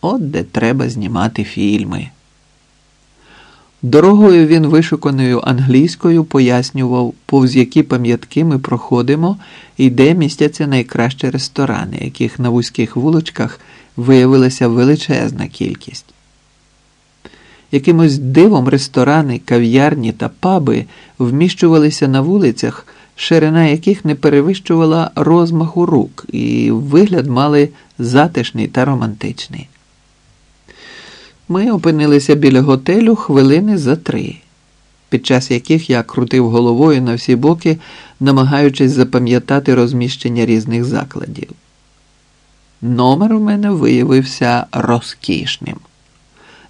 От де треба знімати фільми. Дорогою він вишуканою англійською пояснював, повз які пам'ятки ми проходимо і де містяться найкращі ресторани, яких на вузьких вуличках виявилася величезна кількість. Якимось дивом ресторани, кав'ярні та паби вміщувалися на вулицях, ширина яких не перевищувала розмаху рук, і вигляд мали затишний та романтичний. Ми опинилися біля готелю хвилини за три, під час яких я крутив головою на всі боки, намагаючись запам'ятати розміщення різних закладів. Номер у мене виявився розкішним,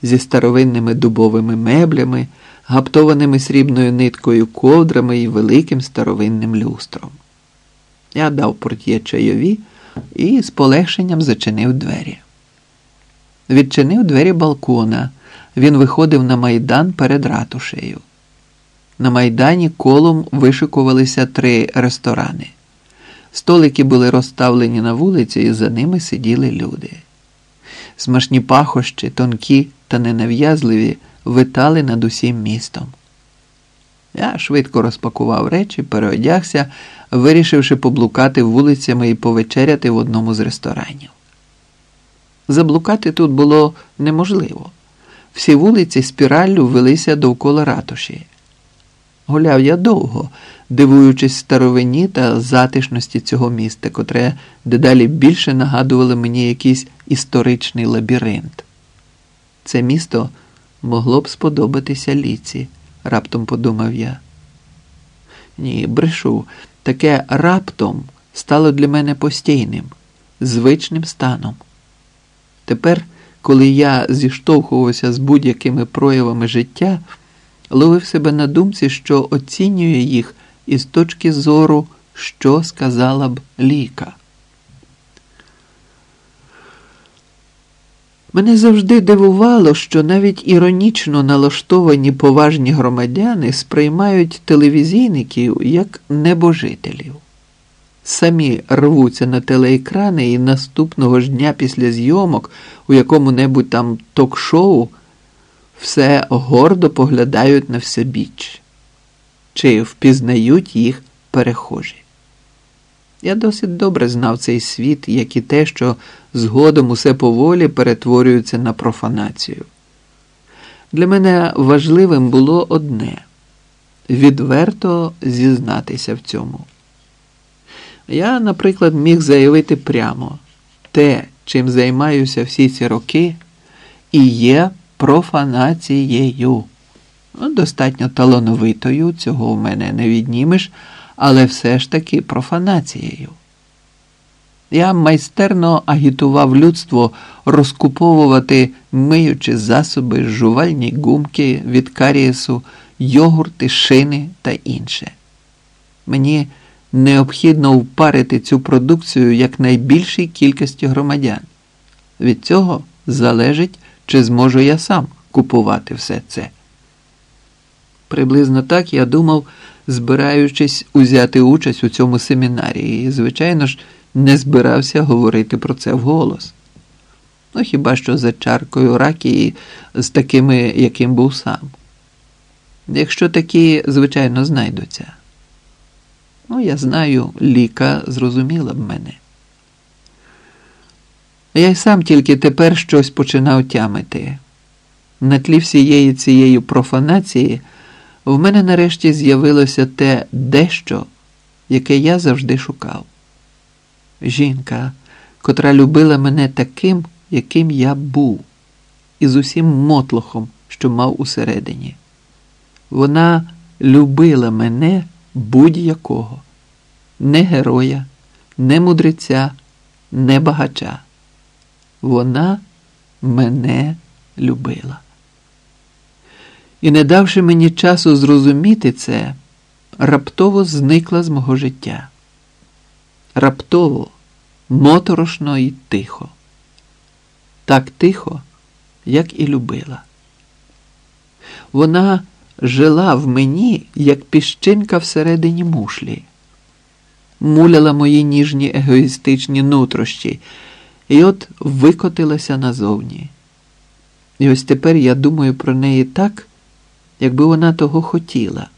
зі старовинними дубовими меблями, гаптованими срібною ниткою ковдрами і великим старовинним люстром. Я дав портє чайові і з полегшенням зачинив двері. Відчинив двері балкона. Він виходив на майдан перед ратушею. На майдані колом вишикувалися три ресторани. Столики були розставлені на вулиці, і за ними сиділи люди. Смашні пахощі, тонкі та ненав'язливі, витали над усім містом. Я швидко розпакував речі, переодягся, вирішивши поблукати вулицями і повечеряти в одному з ресторанів. Заблукати тут було неможливо. Всі вулиці спіраллю велися довкола ратуші. Гуляв я довго, дивуючись старовині та затишності цього міста, котре дедалі більше нагадувало мені якийсь історичний лабіринт. Це місто могло б сподобатися ліці, раптом подумав я. Ні, брешу, таке раптом стало для мене постійним, звичним станом. Тепер, коли я зіштовхувався з будь-якими проявами життя, ловив себе на думці, що оцінює їх із точки зору, що сказала б ліка. Мене завжди дивувало, що навіть іронічно налаштовані поважні громадяни сприймають телевізійників як небожителів самі рвуться на телеекрани і наступного ж дня після зйомок у якому-небудь там ток-шоу все гордо поглядають на всебіч, чи впізнають їх перехожі. Я досить добре знав цей світ, як і те, що згодом усе поволі перетворюється на профанацію. Для мене важливим було одне відверто зізнатися в цьому. Я, наприклад, міг заявити прямо те, чим займаюся всі ці роки, і є профанацією. Ну, достатньо талановитою, цього в мене не віднімеш, але все ж таки профанацією. Я майстерно агітував людство розкуповувати миючі засоби, жувальні гумки від карієсу, йогурти, шини та інше. Мені необхідно впарити цю продукцію якнайбільшій кількості громадян. Від цього залежить, чи зможу я сам купувати все це. Приблизно так я думав, збираючись узяти участь у цьому семінарі, і, звичайно ж, не збирався говорити про це вголос. Ну, хіба що за чаркою ракії з такими, яким був сам. Якщо такі, звичайно, знайдуться. Ну, я знаю, ліка зрозуміла б мене. Я й сам тільки тепер щось починав тямити. На тлі всієї цієї профанації в мене нарешті з'явилося те дещо, яке я завжди шукав. Жінка, котра любила мене таким, яким я був, і з усім мотлохом, що мав усередині. Вона любила мене будь-якого, не героя, не мудреця, не багача. Вона мене любила. І, не давши мені часу зрозуміти це, раптово зникла з мого життя. Раптово, моторошно і тихо. Так тихо, як і любила. Вона жила в мені, як піщинка всередині мушлі, муляла мої ніжні егоїстичні нутрощі і от викотилася назовні. І ось тепер я думаю про неї так, якби вона того хотіла.